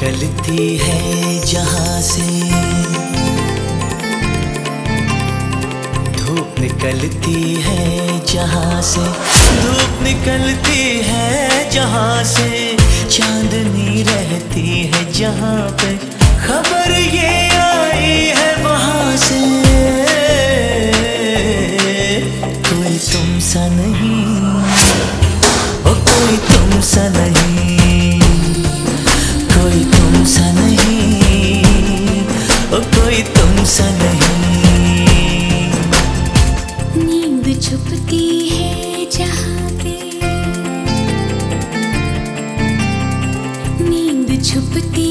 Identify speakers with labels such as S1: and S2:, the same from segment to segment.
S1: निकलती है जहाँ से धूप निकलती है जहाँ से, धूप निकलती है जहाँ से, चांदनी रहती है जहाँ पे, खबर ये आई है वहाँ से। कोई तुम सा नहीं, ओ कोई तुम सा नहीं। सा नहीं।
S2: नींद छुपती है जहाँ पे। नींद छुपती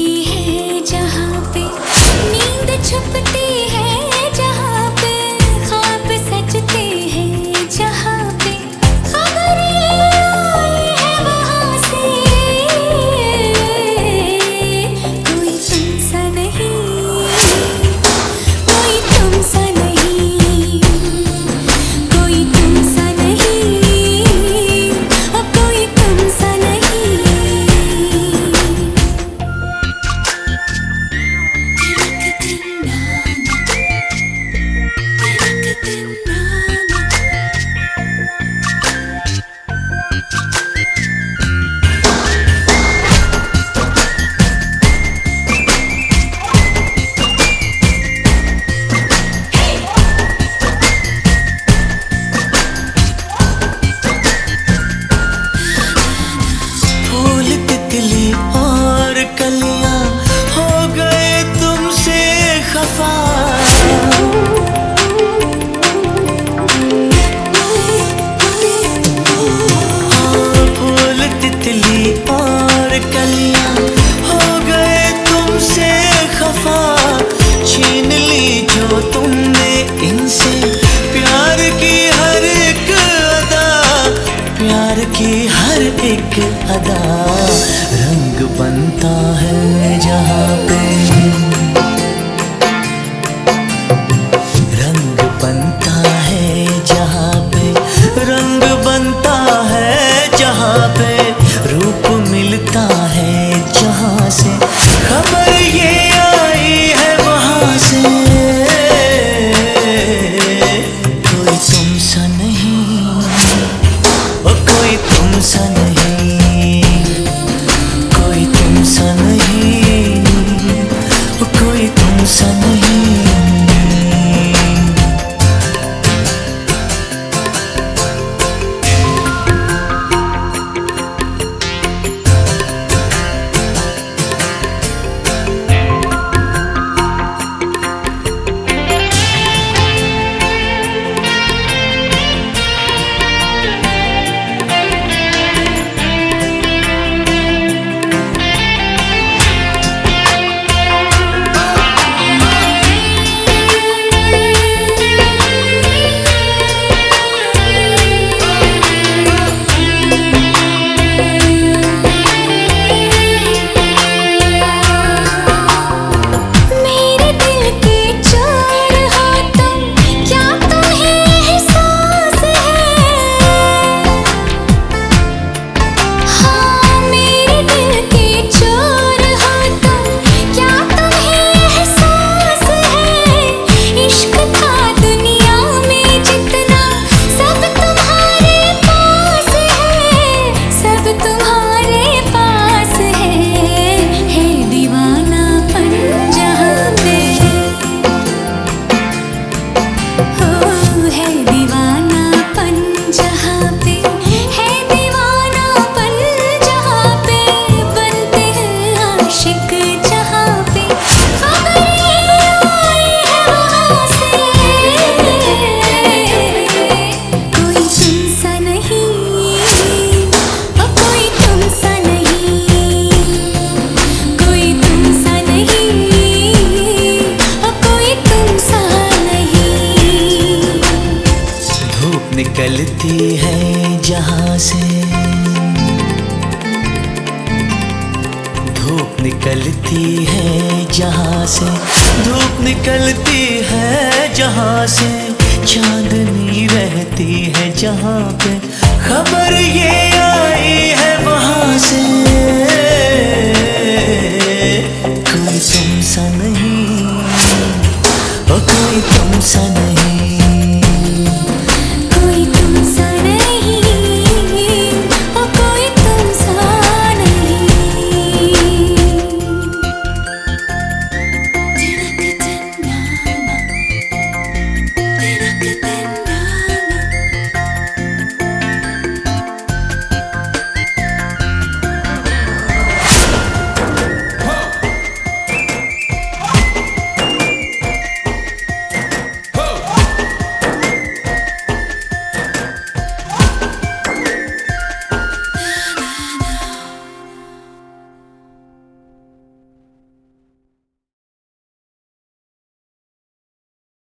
S1: एक अदा रंग बनता है जहाँ पे यहाँ से। धूप निकलती है जहाँ से। धूप निकलती है जहाँ से। चांदनी रहती है जहाँ पे। खबर ये आई है वहाँ से। कोई तुम सा नहीं कोई तुम सा नहीं।